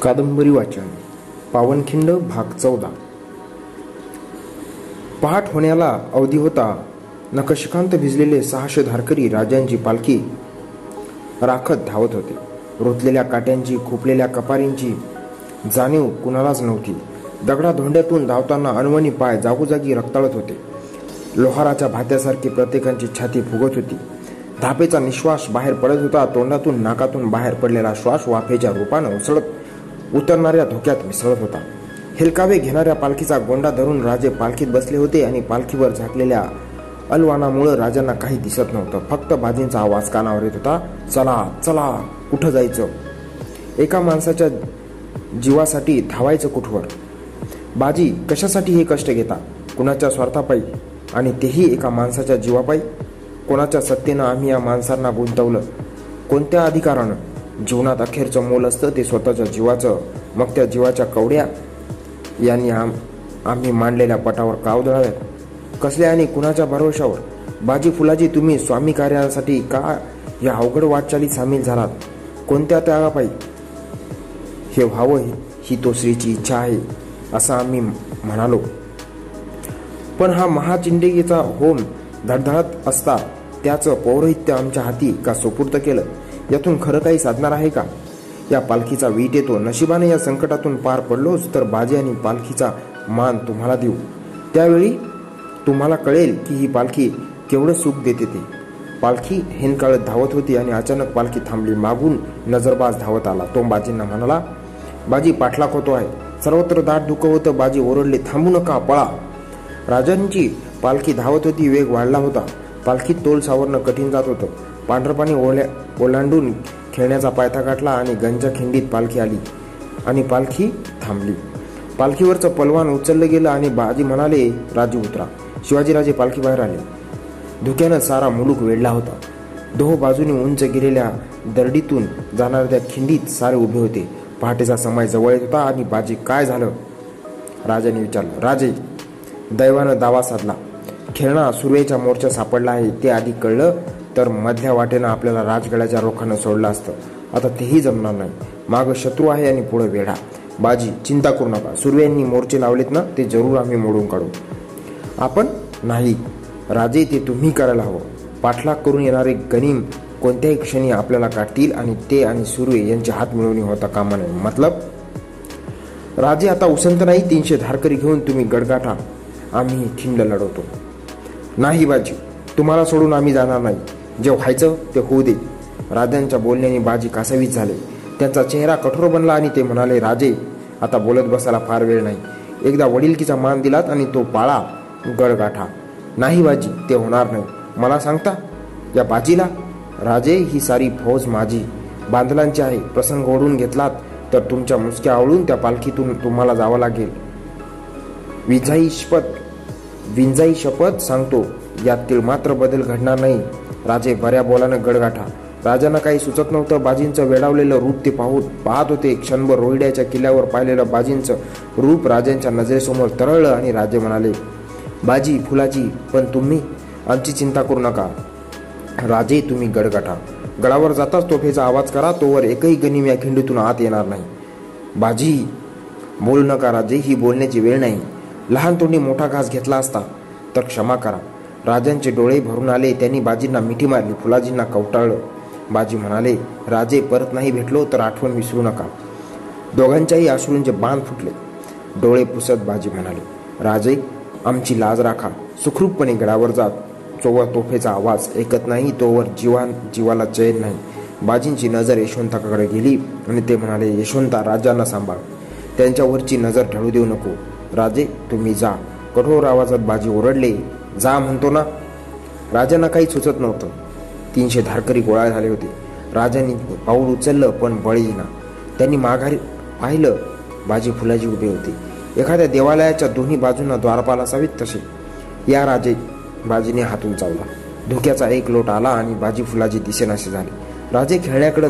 کابری واچن پاؤنکھا پہاٹ ہونے کا اویلیبل سہ شے دھارکری رکھت دھاوت ہوتے روتنے کاٹیاں کھپل کپاری جانیو کنتی دگڑا دھوڈ دھاؤتنا انونی پائے جاگوزاگی رکھتاڑتے لوہارا باتیا سرکی پرتکان کی چاتی فیپے کا تونڈات ناکات باہر پڑھا شاس وفی چوپان گونڈا دردی بسونا فتح جیوا ساتھی دھاوا چٹور باجی کشا کشتا کناپائی منسوب کو ستنا گونت ادھکار جیونا اخیر چول اس پٹاور بجی فلا اوگ وغیرہ پہ ہا مہا چی کا پورہ آتی کا سوپو خر کا سرکی کا اچانک پلکی تھام لی معبن نظر باز دھاوت آجی نا من پٹلاک ہو سر داٹ د تھو نکا پڑاجن دھاوت ہوتی ویگ والی تول ساورنہ کٹن جات ہو پانڈرپ نے اولاڈن خیاتا کاٹلا گنج خت پلکی آلکی تھام لیور پلوان گیلا شیوی راجے ہوتا دوریکی سارے ابے ہوتے پہاٹے کا سما جاتا داو سی موچا ساپلا ہے مدلہ وٹے سوڈل مترو ہے ہی کاٹے ہاتھ ملونے ہوتا کام مطلب تینشے دھارکری گڑ گٹا آڑ باجی تمہارا سوڑی جان نہیں جی ہو بولنے کٹور بننا ایک تو گڑ گاٹا نہیں باجی می بجیلا ساری فوج مجی باندل اوڑھنے گیت تمام مسکیا آڑھن تھی شپت ویزائی شپت سنگت مدل گڑن نہیں گڈ گاٹا نوتھی روپے نجرے آپ نکال تم گڑ گاٹا گڑا جاتا توفی کا آواز کرا تو ایک گنیمیا کھنڈی تر نہیں بجی بولنا کا ویڑ نہیں لہان تو موٹا گاس گیلا تو کم کرا راجے ڈوڑے بھرن آلے باجی میٹھی مارلی فلاجی کوٹاڑ باجی منالی راجے پرت نہیں بھٹلو تو آٹھن وسرو نکا دونوں آسوجے باندھ فٹل ڈوڑے پسد باجی منالی راجے آم کی لاج راخا سخروپنے گڑاور جا چووا توفے کا آواز ایکت نہیں تو جیوا جیوالا چین نہیں باجی نظر یشوتاکڑے گیلی اور یشوتا راجنا سانبا نظر ٹھڑو دے نکو راجے تمہیں جا کٹور آوازات باجی اوڑے تینشے دھارکری گولہ ہوتے بڑی ناگاری فلاجی ہوتیل بجونا دارپا لے باجی نے ہاتھوں چولہا دھوک آجی فلاجی دشے نشے کھیلنے کا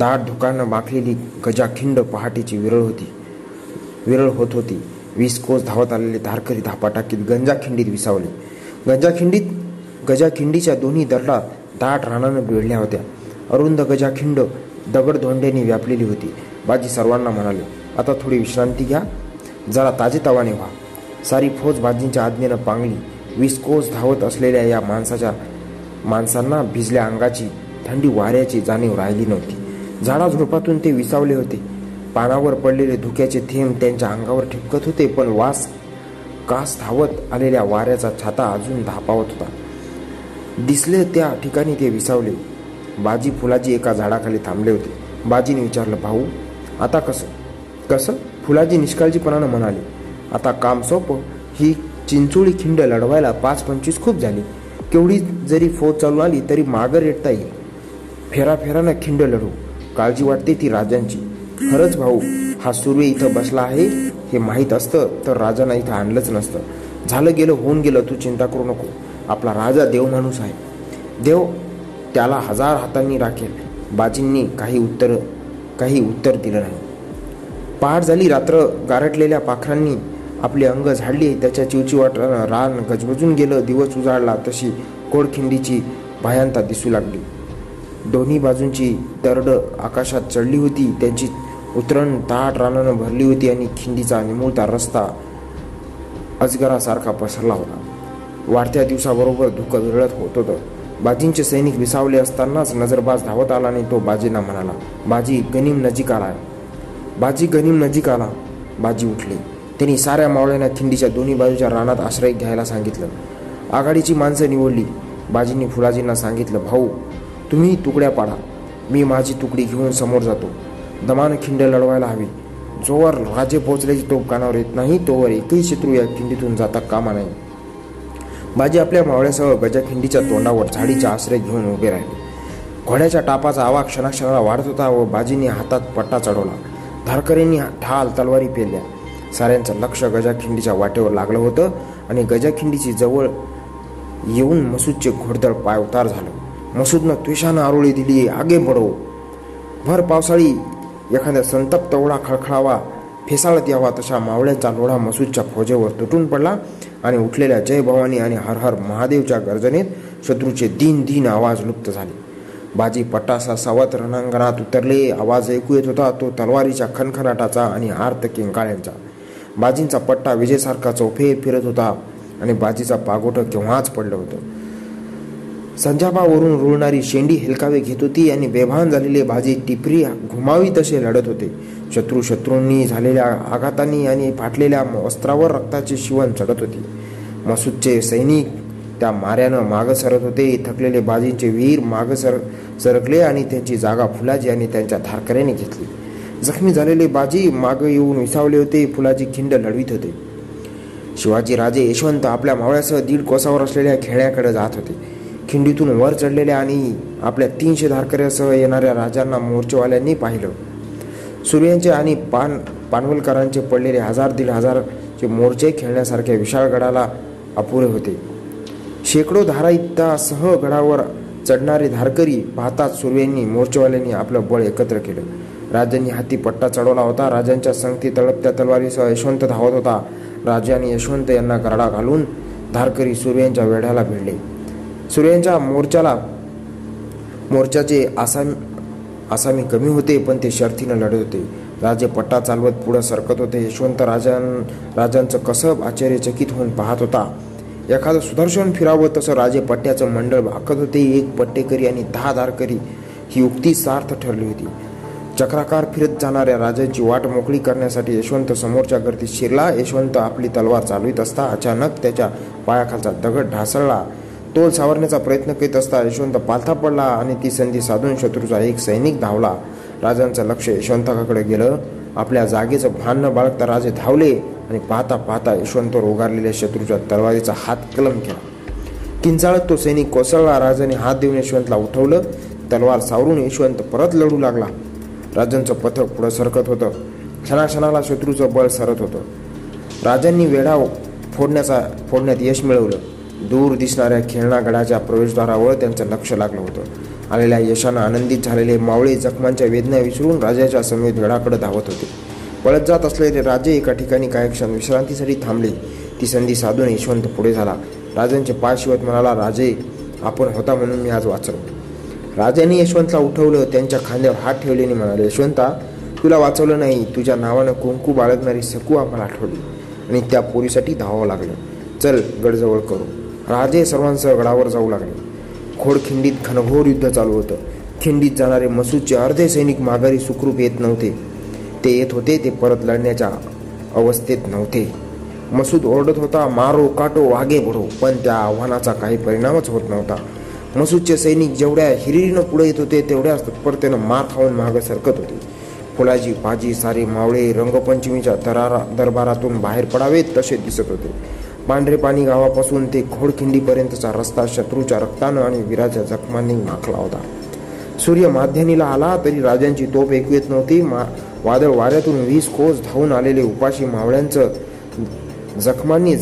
داٹ دکان بکلی گجاخ پہاٹے کی ورل ہوتی ورل ہوت ہوتی ویس کوس دھاوت آپ گنجاخیت وساولی گنجاخیت گجاخی دونوں دردات داٹ ران بڑھیا ہوتیا اروند گجاخ دگڑی نے ویاپلی ہوتی بازی سروان منالی آتا تھوڑی وشران گیا زرا تازی تعین وا ساری فوج بجی آج پانگلی ویس کوس دھاوت اس لیے اگا کی ٹھنڈی وارا کی جانب رالی نوتی پڑے دھوکیاں تھام لے باجی نے پانے آتا کام سوپ ہی چوڑی کھنڈ لڑا پچیس خوب جیوڑی جی فوج چالو آگ ریٹتا کھینڈ لڑو کاتی تھی راج خرچ بھا ہا سوری بسلا ہے یہ مہیت نسل گیل ہوتا کرو نکو اپنا راجا دیو منس ہے دیو تا ہزار ہاتھ باجی دل نہیں پہاڑی رات گارٹل پکرانگلی چیوچی وٹ رن گزمجن گیل دجا تھی کوڑکی بیاں دسو لگی دونوں بجو آکشات چڑلی ہوتی تونیم نزکیٹلی سارا موڑیاں رانت آشریک سگاڑی بجی نے فلاجی سو تمہیں تکڑیا پڑا می معذی تک دمان خڑوائے ہای جوور راجے پہچل تو شترویت جاتا کام نہیں بجی اپنے موڑی سہ گجا تو آسرے دھیان گھوڑا چاپا آو کناکی ہاتھ پٹا چڑھا دارکرین ٹھال تلواری پیلیا سا لجاخی وٹے پر لگ گجاخی جاؤن مسو چھوڑدڑ پاؤتار مسود ن تیشان آروڑی سنت موڑی مسود پڑھا جی بانی ہر ہر مہادنے شتر دن آواز لپت پٹا سا سوت رنگاتا پٹا وجے سارا چوفے پھر بجی کا پگوٹ کے پڑھ لے سنجا وی شی ہلکاوی گیت ہوتی بیان گھمے ہوتے شترو شرونی آگاتا رکتا فلاجی نے بجی معگن ہوتے فلاجی کھنڈ لڑیت ہوتے شیوی راجے یشوت اپنے موڑا سہ دِڑ کوات ہوتے و چڑھا تینشے دھارکیا سہارے مورچ والی پہلے سوریا دل ہزار گڑھے ہوتے شیکو دھار سہ گڑا چڑھے دھارکری پاتا سوریا موچ والی اپل بڑ ایکتر کے ہاتھی پٹا چڑھا ہوتا سنگتی تڑپت تلواری سہنت دھاوت ہوتا یشوت یا گاڑا گلکری سوریا وڑا سوریا آتے پنتی پٹا چلو سرکت ہوتے پٹیا چنڈ ہکدی ایک پٹےکری اور دہ دارکری سارتھ چکرا فرتیا راج کی وٹ موکری کرنے یشوت سمو چیز شرلا یشوت اپنی تلوار چالوت دگڑھ تول سورنے کاشوت پالتا پڑھنی تی سن سا شتر ایک سینک دھاج لکشنت گیل اپنے جگہ چان باڑتا شترو تلواری کا کنچاڑ تو سینک کو ہاتھ دشون للوار سوری یشوند پرت لڑ پتک سرکت ہوتا سنا کھنا شترو چل سرت ہوتا ویڑا فوڈ یش میل دور دس خیاشدارا واجر لک لگ لے میرے جخمان ویدنا سمیت گڑا کڑ دھاوت ہوتے پڑت جاتے تھام لیے یشوت پڑھے پاشیوت منا اپن ہوتا می آج ویچ نے یشوت لیا خاندیا ہاتھ لینے یشونتا تھی تکو بڑگاری سکو آٹو پوری سی دھاو لگ گڑ جڑ گڑ کاٹو آگے پڑو پن آنا پرینچ ہوتا مسود سے سینک جا ہری ہوتے مار خاؤن مرکت ہوتی فولا سارے موڑ رنگ پنچمی دربار باہر پڑا دس پانڈرے پانی گاسنڈی پریت کا رستا شتر سوریہ مدیانی آج کی توپ ایکت نوتی موڑی زخم ہوتے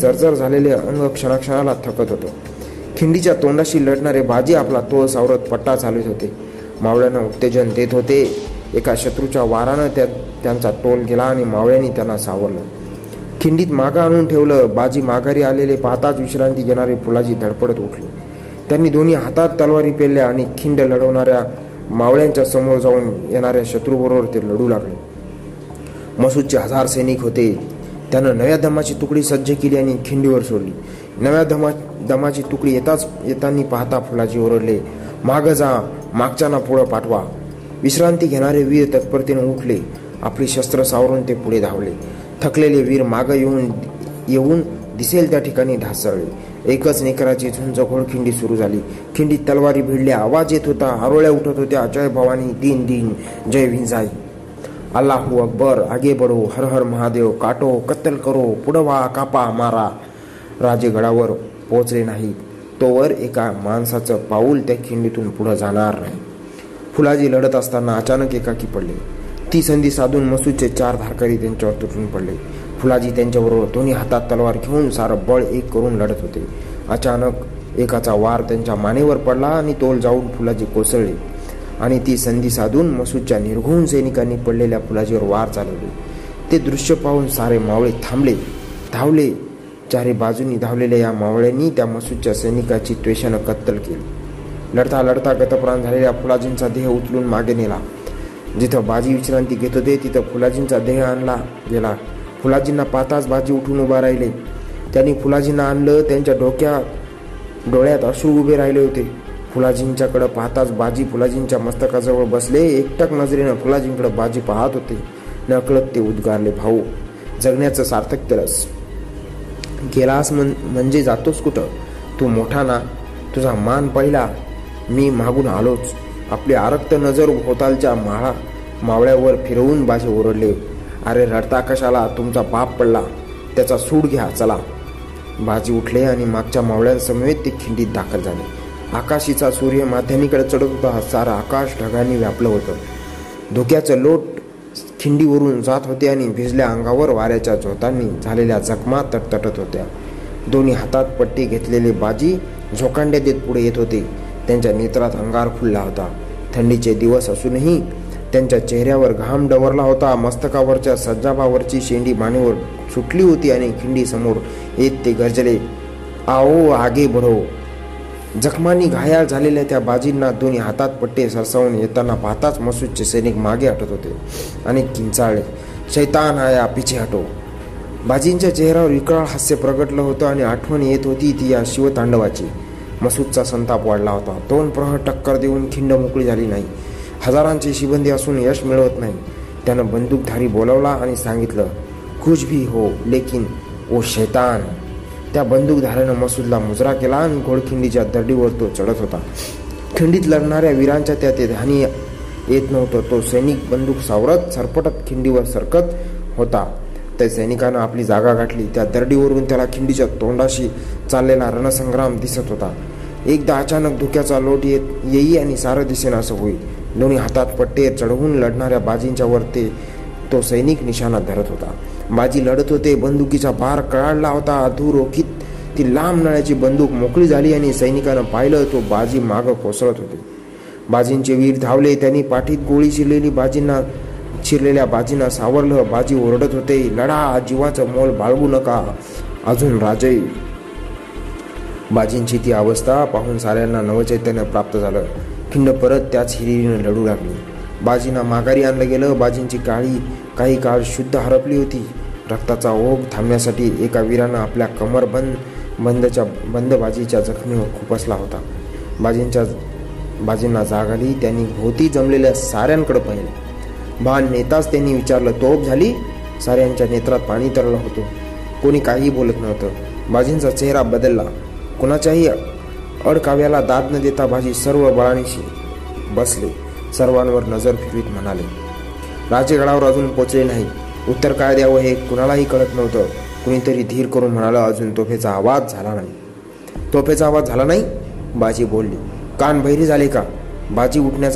کھنڈی کے تو لڑنارے باجی اپنا تو پٹا چلے ہوتے موڑیاں دیکھا شتروا واران ٹول گیلا سور ل کھنڈیت پیڑ لڑا شروع سے نواز دماغی تک سوڈلی نو دما تھی پہاڑ فولاجی ارد لیگ پوڑ پانتی گھنٹے ویری ترپرتے اٹھ لی اپنے شسر سورے دھا تھکلانی تلواری کا پاؤل کھنڈیت فلازی لڑت استا اچانکی پڑھا تی سی چار دارکاری تھیوار سارا بڑھ کر فلاجیور وار چلے دشن سارے موڑ تھے چار باجنی دھاوی مسودہ سینکا کی تیشن کتل لڑتا لڑتا گت پران فلاجیتل جیت بجیانتی تیلاجی کا مستقج بسل ایکٹک نظرین فلاجی کڑ بجے پہ نکلتے سارتکاتا تا پہلا می معبا آلوچ اپنی آرکت نظر ہوتال محا موڑی بجے ارد لی ارے رڑتا آشا تک پڑھا سوڑ گیا چلا بجی اٹھلی معاشر سموئے کھنڈیت داخل آکشی کا سوریا معتیانی کچھ چڑھتا سارا آکشانی وپل ہوتا دھوکا چوٹ کھنڈی ون جات ہوتے وار جو ہاتھ پٹھی گیت بجی جھوکانڈیا دے ہوتی نگار کل ٹھنڈی چیز اُس میں چہرے پر گام ڈور ہوتا مستقبل سجاپا شیور چلی کھنڈی سمو گرجل آو آگے برو زخمانی گایا ہاتھ پٹے سرسن بات مسود سینک مٹھے کھتا پیچھے ہٹو بجی چہرہ وکرا ہاسیہ پرگٹل ہوتا آٹو شیوتانڈو شان بندوک مسود مجرا کے گوڑ خود تو چڑت ہوتا کھنڈیت لڑنا ویران تو سینک بندوق سورت سرپٹت کھنڈی واپس سیگا گاٹلی نشانہ دھر لڑت ہوتے بندوکی کا بار کڑتا دور لمب نی بندوک موکی جا سینکی ہوتی دھاوے پولی چیل چیر بجینا ساور لرڈت ہوتے لڑا جیوا چھ مول باڑا بجی تھی اوستھا پہنیا نو چیت پراپت پرت ہری لڑو لگی بجی مگاری آجی کا ہوتی روگ تھے اپنے کمر بند بند بند بازی زخمیوں خوپسلا ہوتا جمل ساڑ پہ بان نیتازار توپ جی سارے نیترات پانی تر کو بولت نتیارہ بدل کو کنا چاہیے اڑ کاویا داد ن دجی سرو بڑا بسلی سروان نظر پھر منالی راج گڑا اجن پوچھ لی نہیں اتر کا دیا یہ کن کہ کوئی تریر کروال اجن توفی کا آواز نہیں توفیچا آواز نہیں باجی بول لی کان بہری جا کا بجی اٹھنے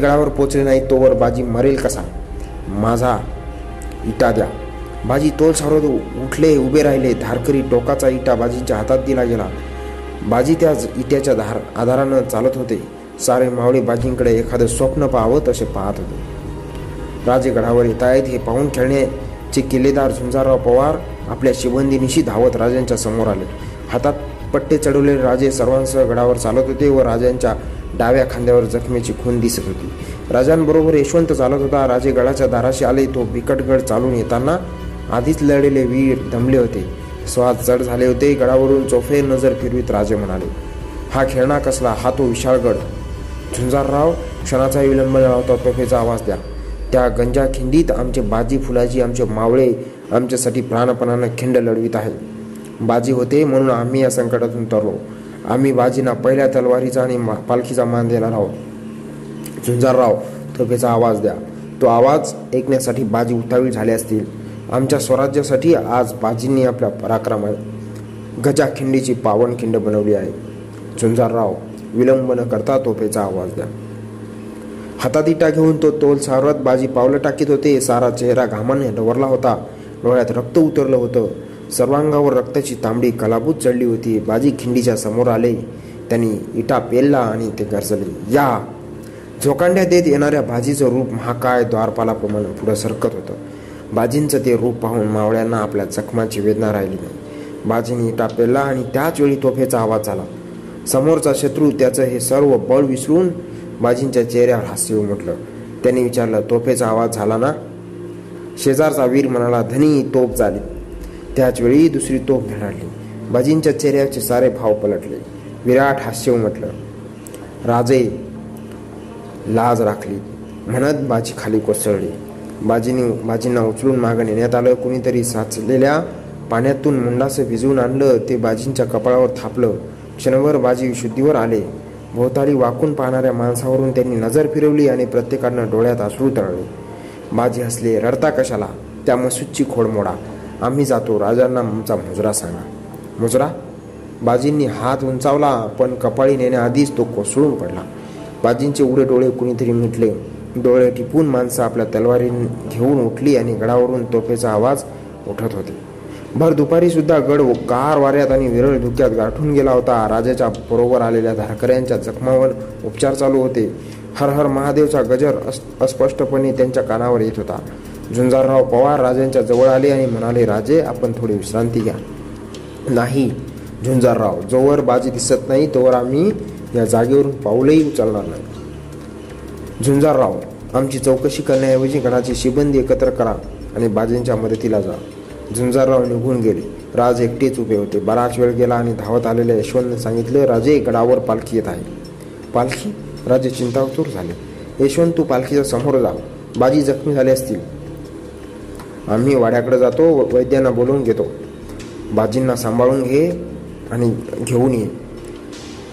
کا پوچھ لی نہیں تو مرے کسا دیا بجی توارکری ڈوکا اٹا بجی کے ہاتھ دجیتا آدر چلت ہوتے سارے موڑی بجی کڑھے سوپن پہ پہ گڑا پہن کھیلنے کے پوار اپنے شیبندی نشی دھاوت سمو آت پٹے چڑو سروانس گڑا ہوتے وجا ڈاویا خاندیا خون دسونت چلتا ہوتا گڑا چارا سے بکٹ گڑ چالی دملے ہوتے سواد چڑھتے گڑا چوفے نظر پھر منا کھینا کسلہ ہا تو گڑھار راؤ کلب تو آواز دیا گنجا کھنڈیت آم سے بجی فلاجی آمے کھنڈ لڑیت ہے بجی ہوتے میٹات پہلواری تو آج بازی اپنا پاکرم گجا کھنڈی پاون کھنڈ بنولی ہے کرتا تو آواز دیا ہاتھا گیون تو سارا چہرہ گھام ڈور ہوتا رت اتر ہوتا سر رقبت چڑھ لیتی سمونی پیلے بجی چوپت ہوتا روپ پہ موڑیاں ویدنا ریلی نہیں بجی نے اٹا پیل ویڑ توفی کا آواز سموتر بجی چہریا ہاتھی توفیچا شیزار کا چہرے سارے پلٹل کوچل میٹھا سچل پنیات ملاس بھجوا کپڑا تھا آتاور نظر پھر پرتکان ڈوڑیات آسرو تھی اپنے تلواری گڑا واج اٹھت ہوتے بھر داری سا گڑ واٹھن گیلا ہوتا دارکر جخمار چالو ہوتے ہیں ہر ہر مہاد اسپشٹ پنے کام چوکی کرنے گنا چیبندی ایکتر کراؤ نکن گی ایک بارش ویڑھ گیلا دھاوت آشون نے سنگل راجے گڑا پالخیت ہے چنتا چور یشوت پالکی سموی زخمی واجی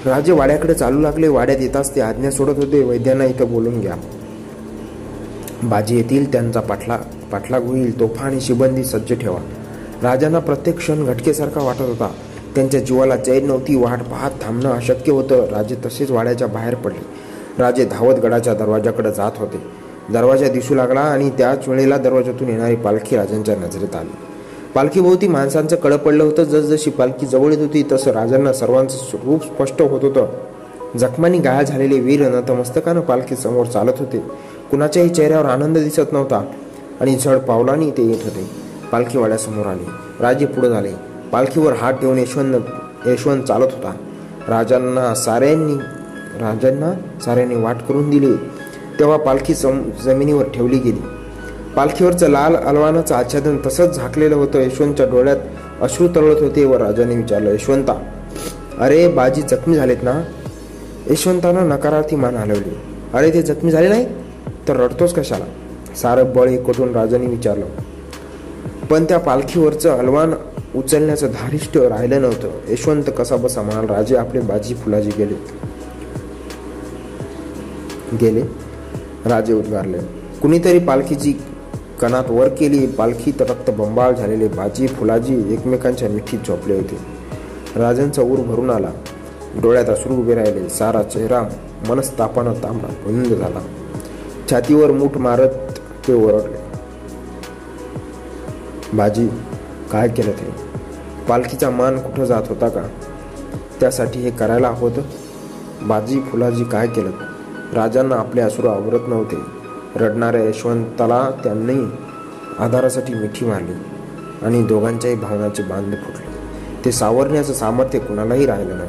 سنیا کال آجا سوڑے وید بول باجی پٹلاگ ہوئی توفا شیبندی سجا پرت گٹک سارکھا ہوتا جیوا لاتنا شکی ہو چہریا آنند دستاؤں پلکی والا سمو پڑے آلکیور ہاتھ چالت ہوتا سارے سارے ارے بجی جخمی من ہلولی ارے زخمی تو رڑتوس کشا سار بڑے کٹون راجانی پنیا پالکیور دھارش راہ لسا بس منال راجے اپنے بجی فولاجی گیل گیار کنی پلکی کناتی تک چاتی وٹ مارت بجی کا راجان اپنے آسروں آورت نتے رڑنا یشوتا آدارا میٹھی مارلی اور دونوں بھاگا چھ باندھ فٹل سورنے سے سامرت کو ہی رہے نا